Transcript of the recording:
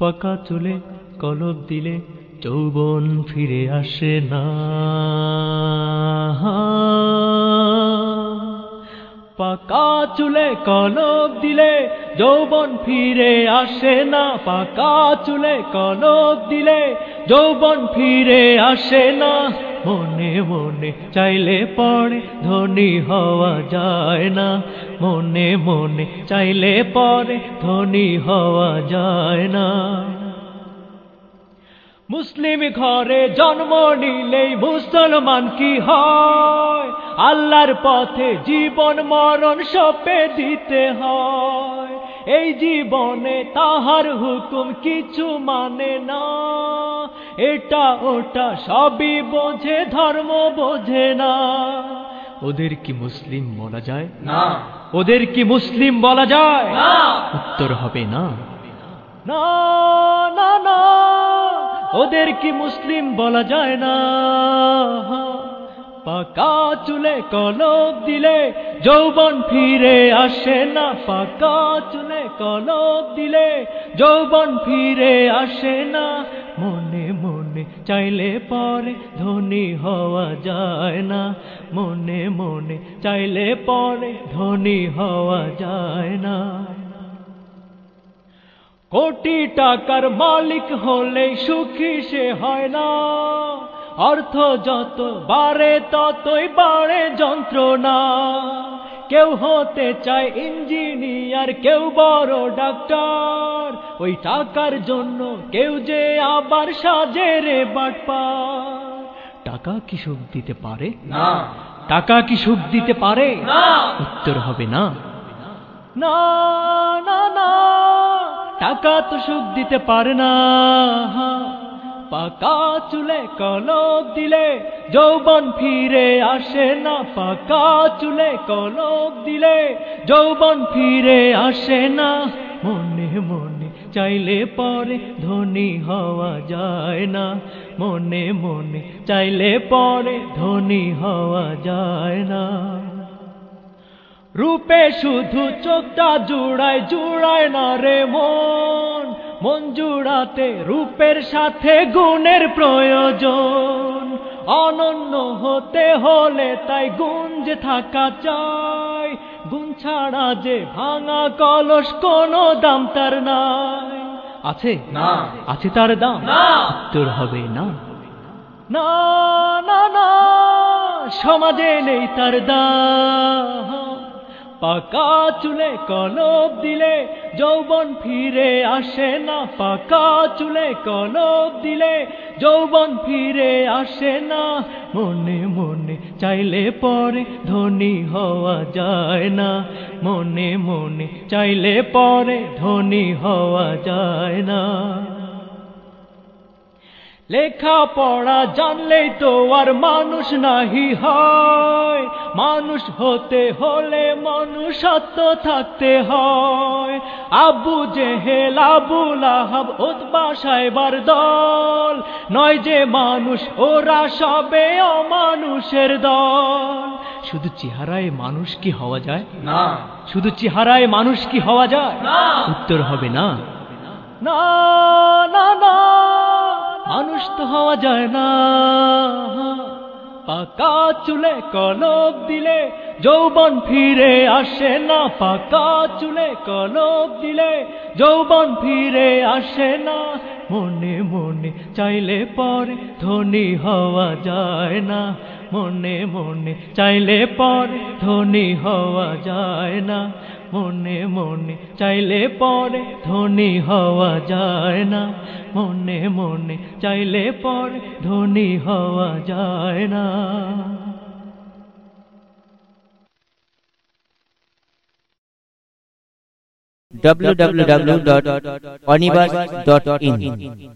পাকা চুলে কলব দিলে যৌবন ফিরে আসে না। পাকা চুলে কলব দিলে যৌবন ফিরে আসে না। পাকা চুলে কলব দিলে যৌবন ফিরে আসে না। মনে মনে চাইলে পড়ে ধনী হওয়া যায় না। মনে মনে চাইলে পরে ধনী হওয়া যায় না। মুসলিম ঘরে জন্ম নিলেই মুসলমান কি হয়? আল্লাহর পথে জীবন মরণ সপে দিতে হয়। এই জীবনে তাহার হুকুম কিছু মানে না। এটা ওটা সবই বোঝে ধর্ম বোঝে না। ওদের কি মুসলিম বলা যায়? না। ওদের কি মুসলিম বলা যায়? না। উত্তর হবে না। না না না। ওদের কি মুসলিম বলা যায় না? পাকা চুলে কলব দিলে যৌবন ফিরে আসে না। পাকা চুলে কলব দিলে যৌবন ফিরে আসে না। মনে মনে চাইলে পরে ধনী হওয়া যায় না। মনে মনে চাইলে পরে ধনী হওয়া যায় না। কোটি টাকার মালিক হলে সুখী সে হয় না। অর্থ যত বাড়ে ততই বাড়ে যন্ত্রণা। কেউ হতে চায় ইঞ্জিনিয়ার কেউ বড় ডাক্তার। ওই টাকার জন্য কেউ যে আবার সাজে রে বাটপা টাকা কি সুখ দিতে পারে? না। টাকা কি সুখ দিতে পারে? না। উত্তর হবে না। না না না। টাকা তো সুখ দিতে পারে না। পাকা চুলে কলব দিলে যৌবন ফিরে আসে না পাকা চুলে কলক দিলে। যৌবন ফিরে আসে না, মনে মনে চাইলে পরে ধনী হওয়া যায় না। মনে মনে চাইলে পরে ধনী হওয়া যায় না। রূপে শুধু চোখটা জুড়ায় জুড়ায় না রে মন। মন জুড়াতে রূপের সাথে গুণের প্রয়োজন। অনন্য হতে হলে তাই গুণ যে থাকা চাই। গুণ ছাড়া যে ভাঙা কলস কোনো দাম তার নাই। আছে? না। আছে তার দাম? উত্তর হবে না। না না না সমাজে নেই তার দাম। পাকা চুলে কলব দিলে যৌবন ফিরে আসে না। পাকা চুলে কলব দিলে যৌবন ফিরে আসে না। মনে মনে চাইলে পরে ধনী হওয়া যায় না। মনে মনে চাইলে পরে ধনী হওয়া যায় না। লেখা পড়া জানলেই তো আর মানুষ নাহি হয়। মানুষ হতে হলে মনুষ্যত্ব থাকতে হয়। Abu Jahl Abu Lahab Utba cyber দল। নয় যে মানুষ ওরা সবে অমানুষের দল। শুধু চেহারায় মানুষ কি হওয়া যায়? না। শুধু চেহারায় মানুষ কি হওয়া যায়? না। উত্তর হবে না। না না না। মানুষ তো হওয়া যায় না। পাকা চুলে কলব দিলে যৌবন ফিরে আসে না। পাকা চুলে কলব দিলে যৌবন ফিরে আসে না। মনে মনে চাইলে পরে ধনী হওয়া যায় না। মনে মনে চাইলে পরে ধনী হওয়া যায় না। মনে মনে, চাইলে পরে ধনী হওয়া যায় না। মনে মনে, চাইলে পরে ধনী হওয়া যায় না। www.onibus.in